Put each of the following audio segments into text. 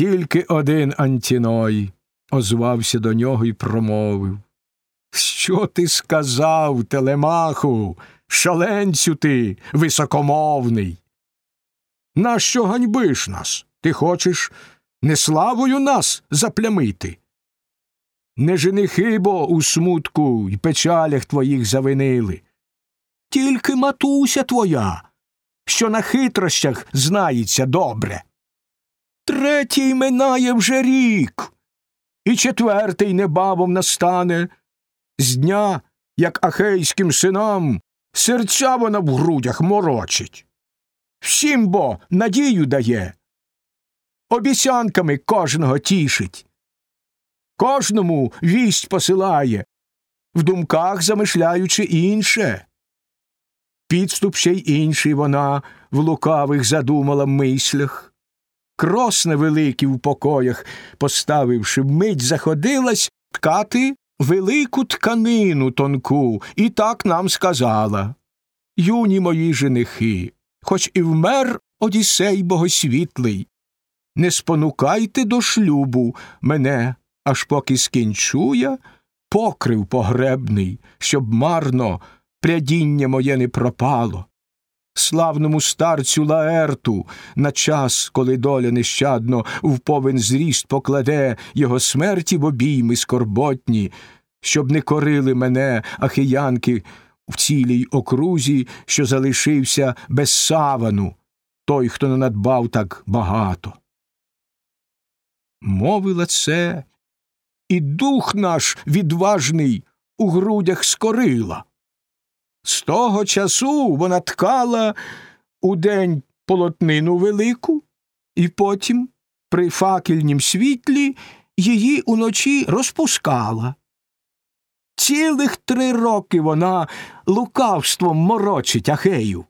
Тільки один Антіной озвався до нього і промовив. Що ти сказав, телемаху, шаленцю ти, високомовний? Нащо ганьбиш нас? Ти хочеш не славою нас заплямити? Не женихи бо у смутку й печалях твоїх завинили. Тільки матуся твоя, що на хитрощах знається добре. Третій минає вже рік, і четвертий небавом настане. З дня, як ахейським синам, серця вона в грудях морочить. Всім бо надію дає, обіцянками кожного тішить, кожному вість посилає, в думках замишляючи інше. Підступ ще й інший вона в лукавих задумала мислях. Кросне великі в покоях, поставивши мить, заходилась ткати велику тканину тонку, і так нам сказала Юні мої женихи, хоч і вмер Одіссей богосвітлий, не спонукайте до шлюбу мене, аж поки скінчу я покрив погребний, щоб марно прядіння моє не пропало. Славному старцю Лаерту на час, коли доля нещадно в повен зріст покладе його смерті в обійми скорботні, щоб не корили мене ахиянки в цілій окрузі, що залишився без савану, той, хто не надбав так багато. Мовила це, і дух наш відважний у грудях скорила. З того часу вона ткала у день полотнину велику, і потім, при факельнім світлі, її уночі розпускала. Цілих три роки вона лукавством морочить Ахею.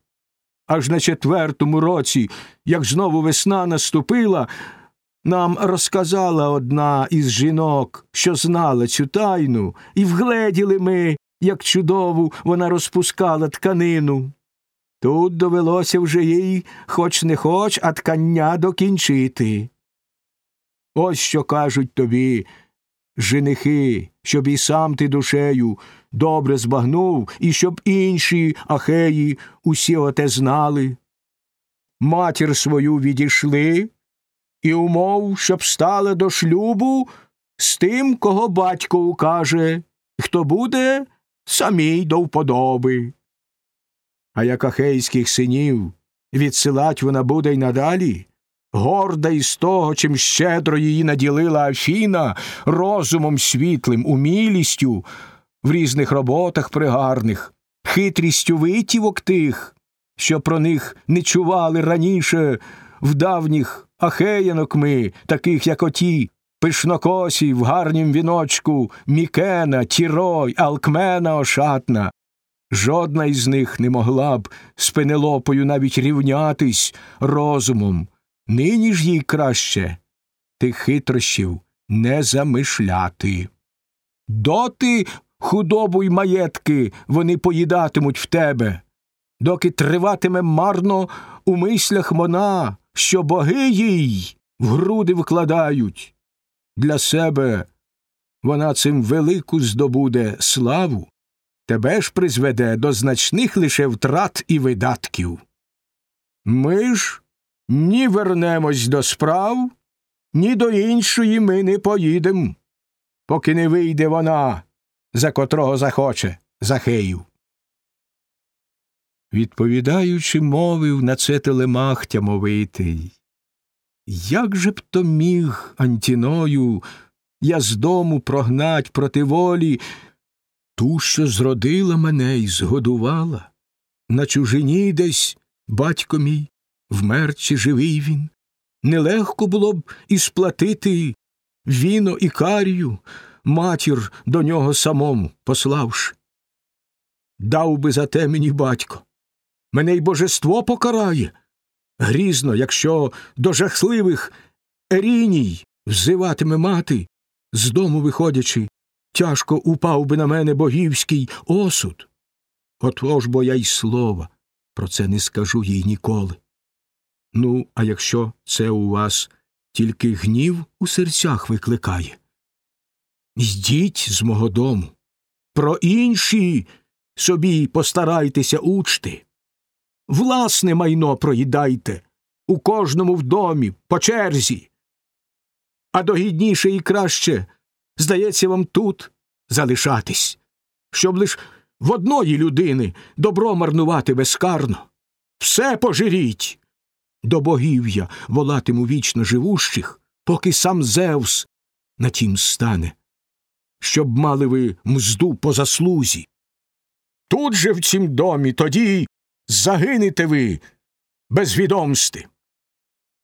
Аж на четвертому році, як знову весна наступила, нам розказала одна із жінок, що знала цю тайну, і вгледіли ми, як чудову вона розпускала тканину. Тут довелося вже їй, хоч не хоч, а ткання докінчити. Ось що кажуть тобі, женихи, щоб і сам ти душею добре збагнув, і щоб інші ахеї усі оте знали. Матір свою відійшли, і умов, щоб стали до шлюбу з тим, кого батько укаже, хто буде самій до вподоби. А як ахейських синів відсилать вона буде й надалі, горда із того, чим щедро її наділила Афіна розумом світлим, умілістю в різних роботах пригарних, хитрістю витівок тих, що про них не чували раніше в давніх ахеянок ми, таких, як оті, пишнокосі в гарнім віночку, Мікена, Тірой, Алкмена ошатна. Жодна із них не могла б з Пенелопою навіть рівнятись розумом. Нині ж їй краще тих хитрощів не замишляти. Доти худобу й маєтки вони поїдатимуть в тебе, доки триватиме марно у мислях мона, що боги їй в груди вкладають. Для себе вона цим велику здобуде славу, тебе ж призведе до значних лише втрат і видатків. Ми ж ні вернемось до справ, ні до іншої ми не поїдем, поки не вийде вона, за котрого захоче Захеїв. Відповідаючи, мовив на це телемах тямовитий. Як же б то міг, Антіною, я з дому прогнать проти волі ту, що зродила мене і згодувала, на чужині десь батько мій, вмер чи живий він, нелегко було б і сплатити віно і карію, матір до нього самому пославши. Дав би за те мені батько. Мене й божество покарає. Грізно, якщо до жахливих еріній взиватиме мати, з дому виходячи, тяжко упав би на мене богівський осуд. Отож бо я й слова про це не скажу їй ніколи. Ну, а якщо це у вас тільки гнів у серцях викликає. Йдіть з мого дому. Про інші собі постарайтеся учти. Власне майно проїдайте у кожному в домі, по черзі. А догідніше і краще, здається вам тут залишатись, щоб лиш в одної людини добро марнувати безкарно. Все пожиріть. До богів я волатиму вічно живущих, поки сам Зевс на тім стане, щоб мали ви мзду по заслузі. Тут же в цім домі тоді загинете ви без відомсти.